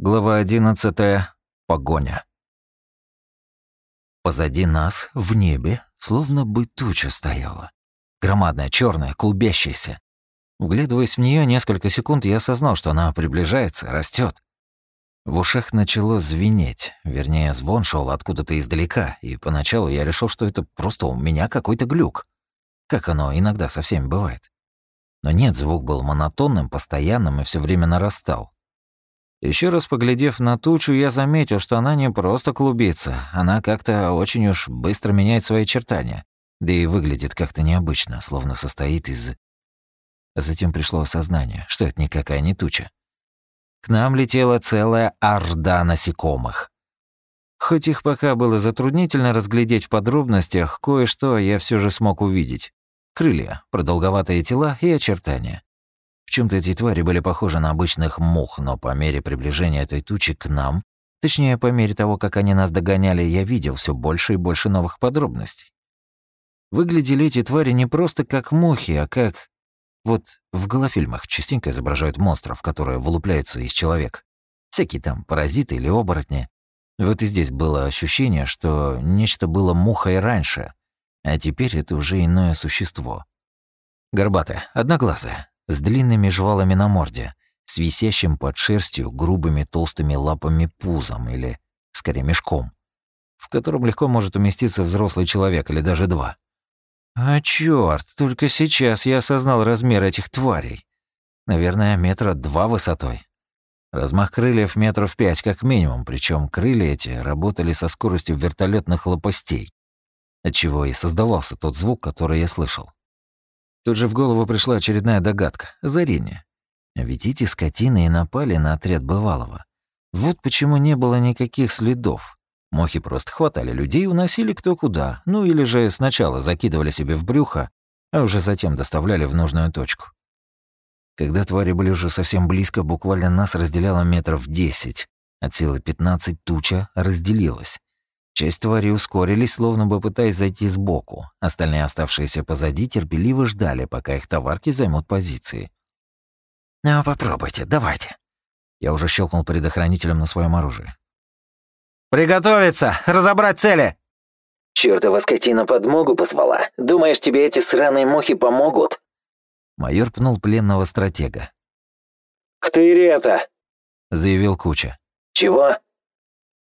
Глава 11. Погоня. Позади нас, в небе, словно бы туча стояла. Громадная, черная, клубящаяся. Вглядываясь в нее несколько секунд, я осознал, что она приближается, растет. В ушах начало звенеть, вернее, звон шел откуда-то издалека, и поначалу я решил, что это просто у меня какой-то глюк. Как оно иногда со всеми бывает. Но нет, звук был монотонным, постоянным и все время нарастал. Еще раз поглядев на тучу, я заметил, что она не просто клубится, она как-то очень уж быстро меняет свои очертания, да и выглядит как-то необычно, словно состоит из... А затем пришло осознание, что это никакая не туча. К нам летела целая орда насекомых. Хоть их пока было затруднительно разглядеть в подробностях, кое-что я все же смог увидеть. Крылья, продолговатые тела и очертания. В чем то эти твари были похожи на обычных мух, но по мере приближения этой тучи к нам, точнее, по мере того, как они нас догоняли, я видел все больше и больше новых подробностей. Выглядели эти твари не просто как мухи, а как... Вот в голофильмах частенько изображают монстров, которые вылупляются из человека. Всякие там паразиты или оборотни. Вот и здесь было ощущение, что нечто было мухой раньше, а теперь это уже иное существо. Горбатое, одноглазое, с длинными жвалами на морде, с висящим под шерстью грубыми толстыми лапами пузом или, скорее, мешком, в котором легко может уместиться взрослый человек или даже два. А чёрт, только сейчас я осознал размер этих тварей. Наверное, метра два высотой. Размах крыльев метров пять как минимум, причем крылья эти работали со скоростью вертолетных лопастей, отчего и создавался тот звук, который я слышал. Тут же в голову пришла очередная догадка — озарение. Ведь эти скотины и напали на отряд бывалого. Вот почему не было никаких следов. Мохи просто хватали людей и уносили кто куда, ну или же сначала закидывали себе в брюхо, а уже затем доставляли в нужную точку. Когда твари были уже совсем близко, буквально нас разделяло метров десять. От силы пятнадцать туча разделилась. Часть твари ускорились, словно бы пытаясь зайти сбоку. Остальные, оставшиеся позади, терпеливо ждали, пока их товарки займут позиции. «Ну, попробуйте, давайте». Я уже щелкнул предохранителем на своем оружии. «Приготовиться! Разобрать цели!» «Чёртова скотина подмогу позвала. Думаешь, тебе эти сраные мухи помогут?» Майор пнул пленного стратега. «Ктыри это!» — заявил Куча. «Чего?»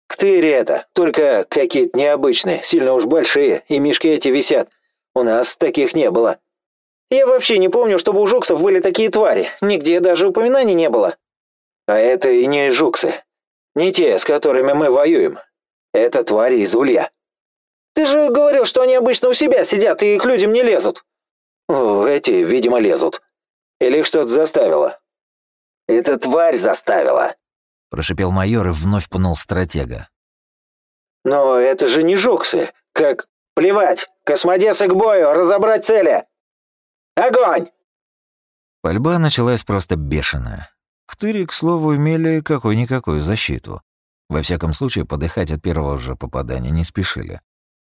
«Ктыри это, только какие-то необычные, сильно уж большие, и мишки эти висят. У нас таких не было». «Я вообще не помню, чтобы у жуксов были такие твари. Нигде даже упоминаний не было». «А это и не жуксы. Не те, с которыми мы воюем. Это твари из улья». «Ты же говорил, что они обычно у себя сидят и к людям не лезут». «Эти, видимо, лезут. Или их что-то заставило». «Это тварь заставила», — прошипел майор и вновь пнул стратега. «Но это же не жуксы. Как... Плевать! Космодесы к бою! Разобрать цели! Огонь!» Пальба началась просто бешеная. Ктыри, к слову, имели какую-никакую защиту. Во всяком случае, подыхать от первого же попадания не спешили.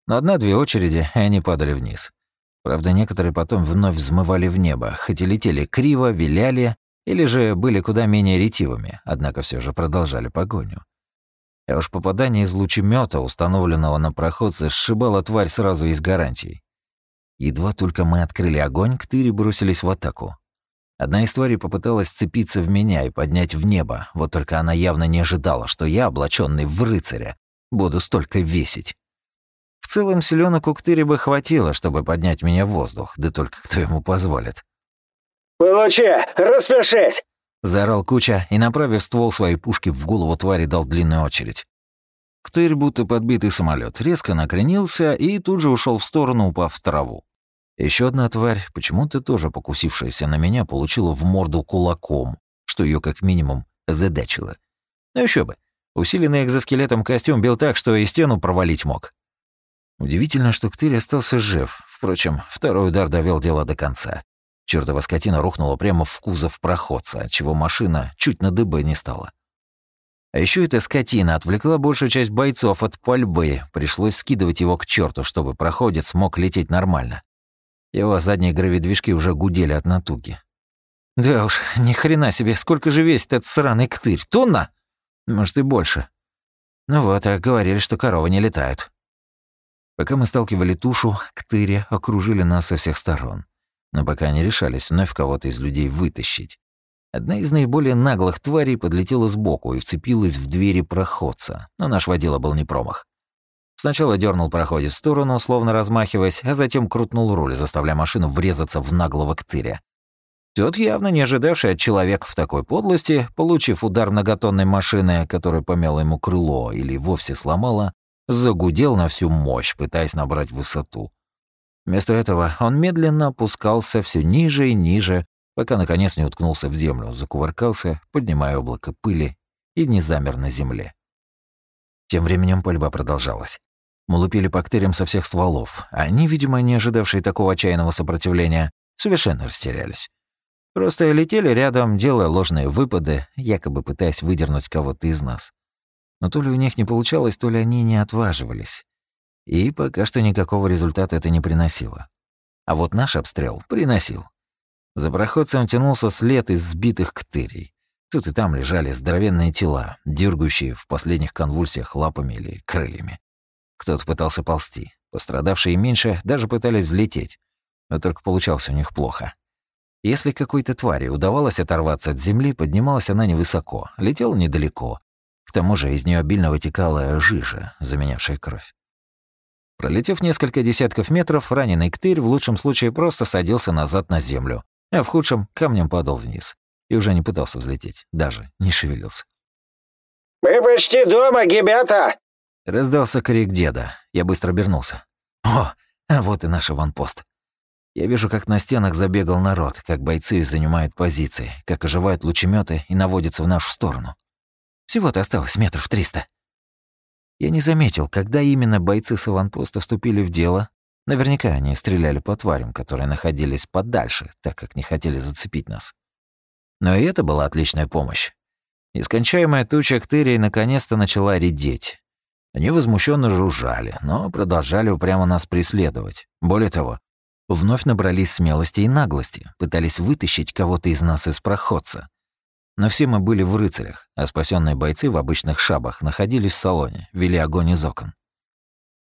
На одна-две очереди, и они падали вниз. Правда, некоторые потом вновь взмывали в небо, хоть и летели криво, виляли, или же были куда менее ретивыми, однако все же продолжали погоню. А уж попадание из лучемета, установленного на проходце, сшибало тварь сразу из гарантий. Едва только мы открыли огонь, ктыри бросились в атаку. Одна из тварей попыталась сцепиться в меня и поднять в небо, вот только она явно не ожидала, что я, облаченный в рыцаря, буду столько весить. В целом, селенок у ктыри бы хватило, чтобы поднять меня в воздух, да только кто ему позволит. «Получи! Распишись!» Заорал Куча и, направив ствол своей пушки в голову твари, дал длинную очередь. Ктырь, будто подбитый самолет, резко накренился и тут же ушел в сторону, упав в траву. Еще одна тварь, почему-то тоже покусившаяся на меня, получила в морду кулаком, что ее как минимум задачило. Ну еще бы, усиленный экзоскелетом костюм бил так, что и стену провалить мог. Удивительно, что Ктырь остался жив. Впрочем, второй удар довел дело до конца. Чёртова скотина рухнула прямо в кузов проходца, чего машина чуть на дыбы не стала. А еще эта скотина отвлекла большую часть бойцов от пальбы. Пришлось скидывать его к черту, чтобы проходец смог лететь нормально. Его задние гравидвижки уже гудели от натуги. Да уж, ни хрена себе, сколько же весит этот сраный ктырь? Тонна? Может, и больше. Ну вот, а говорили, что коровы не летают. Пока мы сталкивали тушу, ктыри окружили нас со всех сторон. Но пока не решались вновь кого-то из людей вытащить. Одна из наиболее наглых тварей подлетела сбоку и вцепилась в двери проходца, но наш водила был не промах. Сначала дернул проходец в сторону, словно размахиваясь, а затем крутнул руль, заставляя машину врезаться в наглого ктыря. Тот, явно не ожидавший от человека в такой подлости, получив удар многотонной машины, которая помяла ему крыло или вовсе сломала, загудел на всю мощь, пытаясь набрать высоту. Вместо этого он медленно опускался все ниже и ниже, пока наконец не уткнулся в землю, закувыркался, поднимая облако пыли и не замер на земле. Тем временем пальба продолжалась. Мы лупили по ктырям со всех стволов, а они, видимо, не ожидавшие такого отчаянного сопротивления, совершенно растерялись. Просто летели рядом, делая ложные выпады, якобы пытаясь выдернуть кого-то из нас. Но то ли у них не получалось, то ли они не отваживались. И пока что никакого результата это не приносило. А вот наш обстрел приносил. За проходцем тянулся след из сбитых ктырей. Тут и там лежали здоровенные тела, дергающие в последних конвульсиях лапами или крыльями. Кто-то пытался ползти. Пострадавшие меньше даже пытались взлететь. Но только получалось у них плохо. Если какой-то твари удавалось оторваться от земли, поднималась она невысоко, летела недалеко. К тому же из нее обильно вытекала жижа, заменявшая кровь. Пролетев несколько десятков метров, раненый ктырь в лучшем случае просто садился назад на землю, а в худшем камнем падал вниз. И уже не пытался взлететь, даже не шевелился. «Мы почти дома, ребята!» Раздался крик деда. Я быстро обернулся. «О, а вот и наш аванпост. Я вижу, как на стенах забегал народ, как бойцы занимают позиции, как оживают лучеметы и наводятся в нашу сторону. Всего-то осталось метров триста. Я не заметил, когда именно бойцы с аванпоста вступили в дело. Наверняка они стреляли по тварям, которые находились подальше, так как не хотели зацепить нас. Но и это была отличная помощь. Нескончаемая туча ктырей наконец-то начала редеть. Они возмущенно жужжали, но продолжали упрямо нас преследовать. Более того, вновь набрались смелости и наглости, пытались вытащить кого-то из нас из проходца. Но все мы были в рыцарях, а спасенные бойцы в обычных шабах находились в салоне, вели огонь из окон.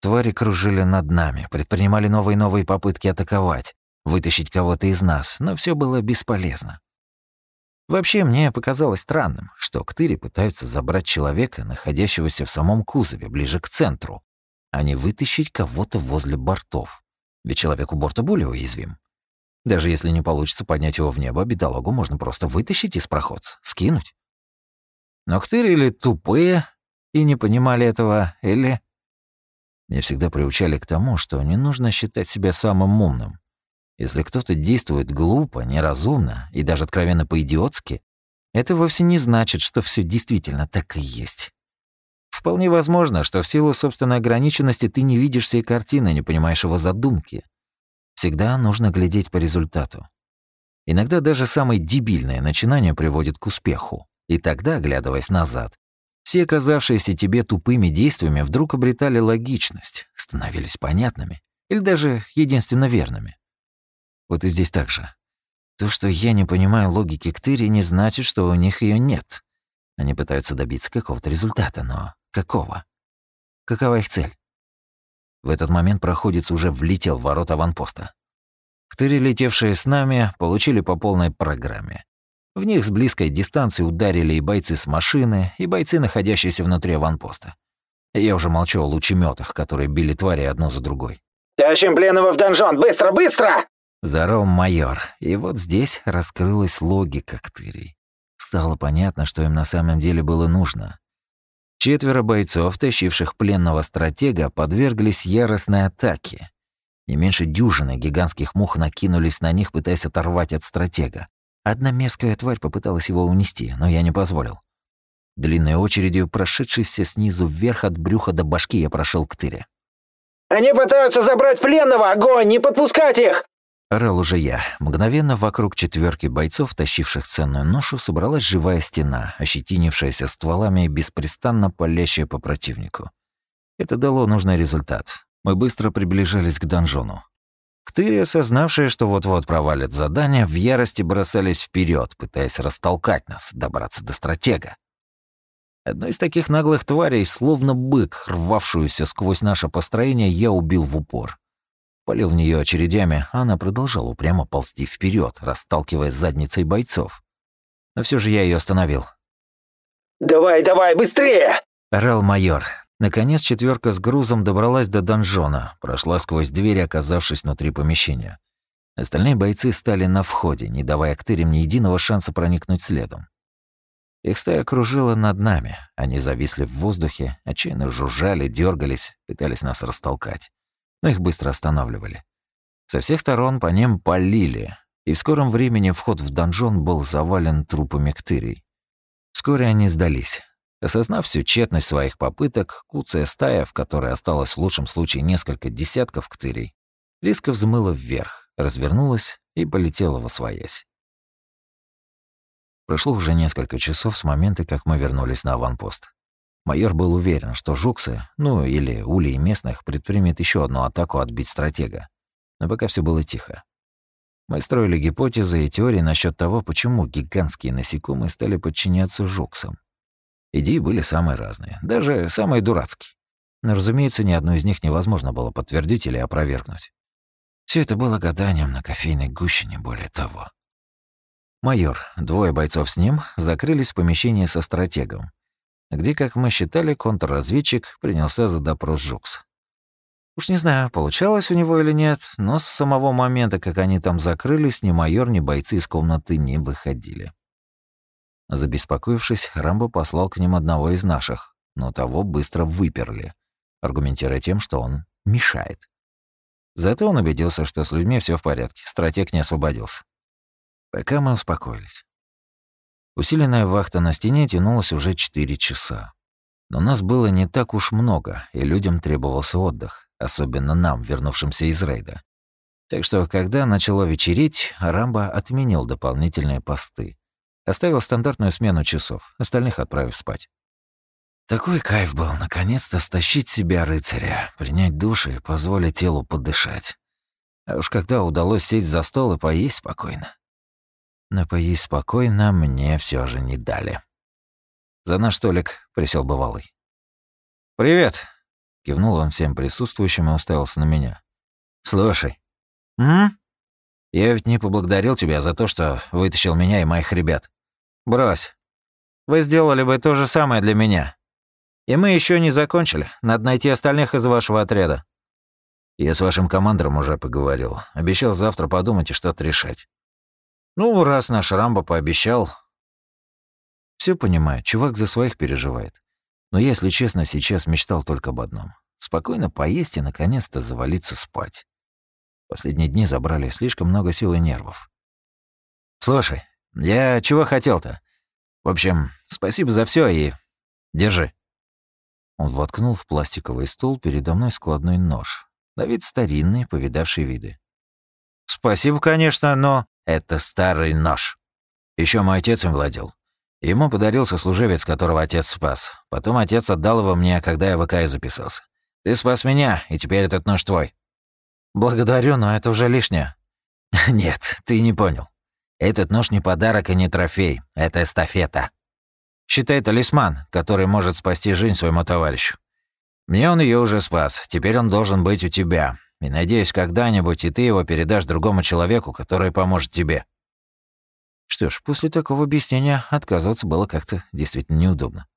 Твари кружили над нами, предпринимали новые и новые попытки атаковать, вытащить кого-то из нас, но все было бесполезно. Вообще, мне показалось странным, что ктыри пытаются забрать человека, находящегося в самом кузове, ближе к центру, а не вытащить кого-то возле бортов. Ведь человек у борта более уязвим. Даже если не получится поднять его в небо, бедолагу можно просто вытащить из проходца, скинуть. Но ктыры или тупые и не понимали этого, или... Мне всегда приучали к тому, что не нужно считать себя самым умным. Если кто-то действует глупо, неразумно и даже откровенно по-идиотски, это вовсе не значит, что все действительно так и есть. Вполне возможно, что в силу собственной ограниченности ты не видишь всей картины, не понимаешь его задумки. Всегда нужно глядеть по результату. Иногда даже самые дебильные начинания приводят к успеху. И тогда, оглядываясь назад, все оказавшиеся тебе тупыми действиями вдруг обретали логичность, становились понятными или даже единственно верными. Вот и здесь так же. То, что я не понимаю логики Ктыри, не значит, что у них ее нет. Они пытаются добиться какого-то результата, но какого? Какова их цель? В этот момент проходец уже влетел в ворота аванпоста. Ктыри, летевшие с нами, получили по полной программе. В них с близкой дистанции ударили и бойцы с машины, и бойцы, находящиеся внутри аванпоста. Я уже молчу о лучеметах, которые били твари одну за другой. «Тащим пленного в донжон! Быстро, быстро!» Заорал майор, и вот здесь раскрылась логика Ктырей. Стало понятно, что им на самом деле было нужно. Четверо бойцов, тащивших пленного стратега, подверглись яростной атаке. Не меньше дюжины гигантских мух накинулись на них, пытаясь оторвать от стратега. Одна мерзкая тварь попыталась его унести, но я не позволил. Длинной очередью, прошедшейся снизу вверх от брюха до башки, я прошел к тыре. «Они пытаются забрать пленного! Огонь! Не подпускать их!» Орал уже я. Мгновенно вокруг четверки бойцов, тащивших ценную ношу, собралась живая стена, ощетинившаяся стволами и беспрестанно палящая по противнику. Это дало нужный результат. Мы быстро приближались к донжону. Ктыри, осознавшие, что вот-вот провалят задание, в ярости бросались вперед, пытаясь растолкать нас, добраться до стратега. Одну из таких наглых тварей, словно бык, рвавшуюся сквозь наше построение, я убил в упор. Полил в нее очередями, а она продолжала упрямо ползти вперед, расталкивая задницей бойцов. Но все же я ее остановил. «Давай, давай, быстрее!» — орал майор. Наконец четверка с грузом добралась до донжона, прошла сквозь дверь, оказавшись внутри помещения. Остальные бойцы стали на входе, не давая Ктырям ни единого шанса проникнуть следом. Их стая кружила над нами. Они зависли в воздухе, отчаянно жужжали, дергались, пытались нас растолкать. Но их быстро останавливали. Со всех сторон по ним полили, и в скором времени вход в донжон был завален трупами ктырей. Вскоре они сдались. Осознав всю тщетность своих попыток, куцая стая, в которой осталось в лучшем случае несколько десятков ктырей, резко взмыла вверх, развернулась и полетела во своясь. Прошло уже несколько часов с момента, как мы вернулись на аванпост. Майор был уверен, что жуксы, ну или улей местных, предпримет еще одну атаку отбить стратега. Но пока все было тихо. Мы строили гипотезы и теории насчет того, почему гигантские насекомые стали подчиняться жуксам. Идеи были самые разные, даже самые дурацкие. Но, разумеется, ни одну из них невозможно было подтвердить или опровергнуть. Все это было гаданием на кофейной гуще, не более того. Майор, двое бойцов с ним, закрылись в помещении со стратегом, где, как мы считали, контрразведчик принялся за допрос Жукс. Уж не знаю, получалось у него или нет, но с самого момента, как они там закрылись, ни майор, ни бойцы из комнаты не выходили. Забеспокоившись, Рамбо послал к ним одного из наших, но того быстро выперли, аргументируя тем, что он мешает. Зато он убедился, что с людьми все в порядке, стратег не освободился. Пока мы успокоились. Усиленная вахта на стене тянулась уже 4 часа. Но нас было не так уж много, и людям требовался отдых, особенно нам, вернувшимся из рейда. Так что, когда начало вечереть, Рамбо отменил дополнительные посты. Оставил стандартную смену часов, остальных отправив спать. Такой кайф был, наконец-то стащить себя рыцаря, принять душ и позволить телу подышать. А уж когда удалось сесть за стол и поесть спокойно но поесть спокойно мне все же не дали. За наш столик присел бывалый. «Привет!» — кивнул он всем присутствующим и уставился на меня. «Слушай, м? Я ведь не поблагодарил тебя за то, что вытащил меня и моих ребят. Брось. Вы сделали бы то же самое для меня. И мы еще не закончили. Надо найти остальных из вашего отряда. Я с вашим командором уже поговорил. Обещал завтра подумать и что-то решать. Ну, раз наш Рамбо пообещал... Все понимаю, чувак за своих переживает. Но я, если честно, сейчас мечтал только об одном. Спокойно поесть и, наконец-то, завалиться спать. Последние дни забрали слишком много сил и нервов. Слушай, я чего хотел-то? В общем, спасибо за все и... Держи. Он воткнул в пластиковый стул передо мной складной нож. На вид старинный, повидавший виды. «Спасибо, конечно, но...» Это старый нож. Еще мой отец им владел. Ему подарил сослуживец, которого отец спас. Потом отец отдал его мне, когда я в ИК записался. Ты спас меня, и теперь этот нож твой. Благодарю, но это уже лишнее. Нет, ты не понял. Этот нож не подарок и не трофей. Это эстафета. Считай талисман, который может спасти жизнь своему товарищу. Мне он ее уже спас. Теперь он должен быть у тебя. И надеюсь, когда-нибудь и ты его передашь другому человеку, который поможет тебе. Что ж, после такого объяснения отказываться было как-то действительно неудобно.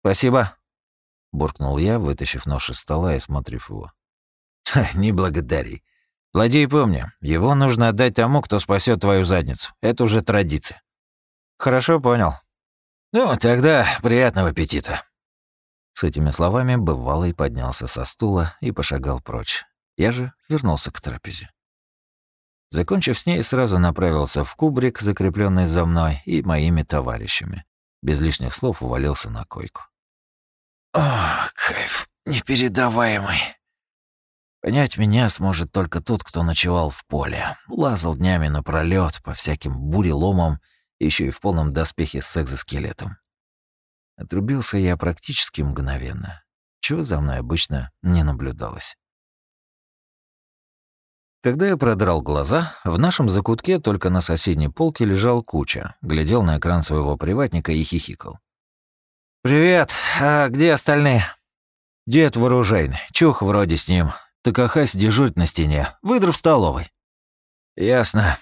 «Спасибо», — буркнул я, вытащив нож из стола и осмотрев его. «Не благодари. Владей помни, его нужно отдать тому, кто спасет твою задницу. Это уже традиция». «Хорошо, понял». «Ну, тогда приятного аппетита». С этими словами бывалый поднялся со стула и пошагал прочь, я же вернулся к трапезе. Закончив с ней, сразу направился в кубрик, закрепленный за мной и моими товарищами. Без лишних слов увалился на койку. О, кайф непередаваемый. Понять меня сможет только тот, кто ночевал в поле, лазал днями напролёт по всяким буреломам, еще и в полном доспехе с экзоскелетом. Отрубился я практически мгновенно, чего за мной обычно не наблюдалось. Когда я продрал глаза, в нашем закутке только на соседней полке лежал куча, глядел на экран своего приватника и хихикал. «Привет. А где остальные?» «Дед вооружейный. Чух вроде с ним. Такахась дежурит на стене. Выдра в столовой». «Ясно».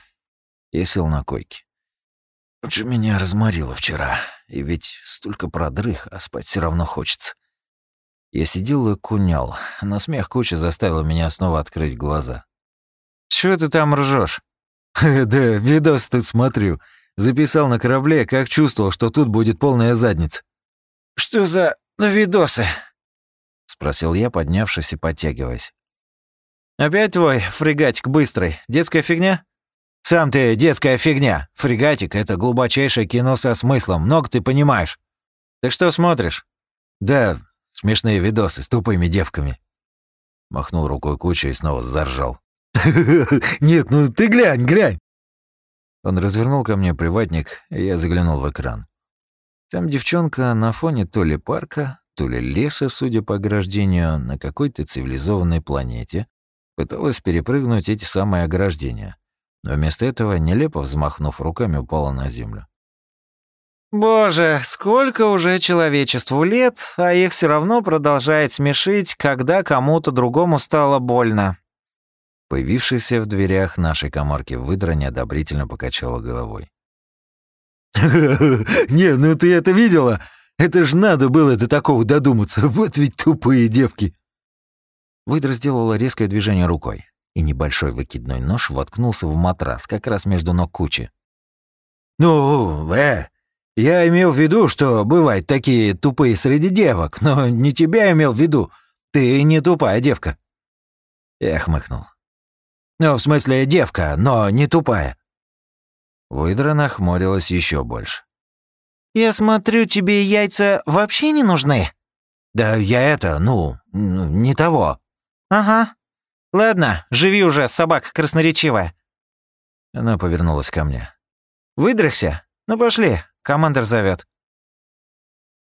Я сел на койке. Вот же меня разморило вчера. И ведь столько продрых, а спать все равно хочется. Я сидел и кунял, но смех кучи заставил меня снова открыть глаза. «Чего ты там ржешь? «Да, видос тут смотрю. Записал на корабле, как чувствовал, что тут будет полная задница». «Что за видосы?» — спросил я, поднявшись и подтягиваясь. «Опять твой фрегатик быстрый? Детская фигня?» «Сам ты детская фигня. Фрегатик — это глубочайшее кино со смыслом, много ты понимаешь. Так что смотришь?» «Да, смешные видосы с тупыми девками». Махнул рукой куча и снова заржал. «Нет, ну ты глянь, глянь!» Он развернул ко мне приватник, и я заглянул в экран. Там девчонка на фоне то ли парка, то ли леса, судя по ограждению, на какой-то цивилизованной планете, пыталась перепрыгнуть эти самые ограждения, но вместо этого, нелепо взмахнув руками, упала на землю. «Боже, сколько уже человечеству лет, а их все равно продолжает смешить, когда кому-то другому стало больно», Появившаяся в дверях нашей коморки выдра неодобрительно покачала головой. «Не, ну ты это видела? Это ж надо было до такого додуматься, вот ведь тупые девки!» Выдра сделала резкое движение рукой, и небольшой выкидной нож воткнулся в матрас, как раз между ног кучи. «Ну, э, я имел в виду, что бывают такие тупые среди девок, но не тебя имел в виду. Ты не тупая девка». Я хмыкнул. Ну, в смысле, девка, но не тупая». Выдра нахмурилась еще больше. «Я смотрю, тебе яйца вообще не нужны?» «Да я это, ну, не того». «Ага. Ладно, живи уже, собака красноречивая». Она повернулась ко мне. «Выдрыхся? Ну пошли, командир зовет.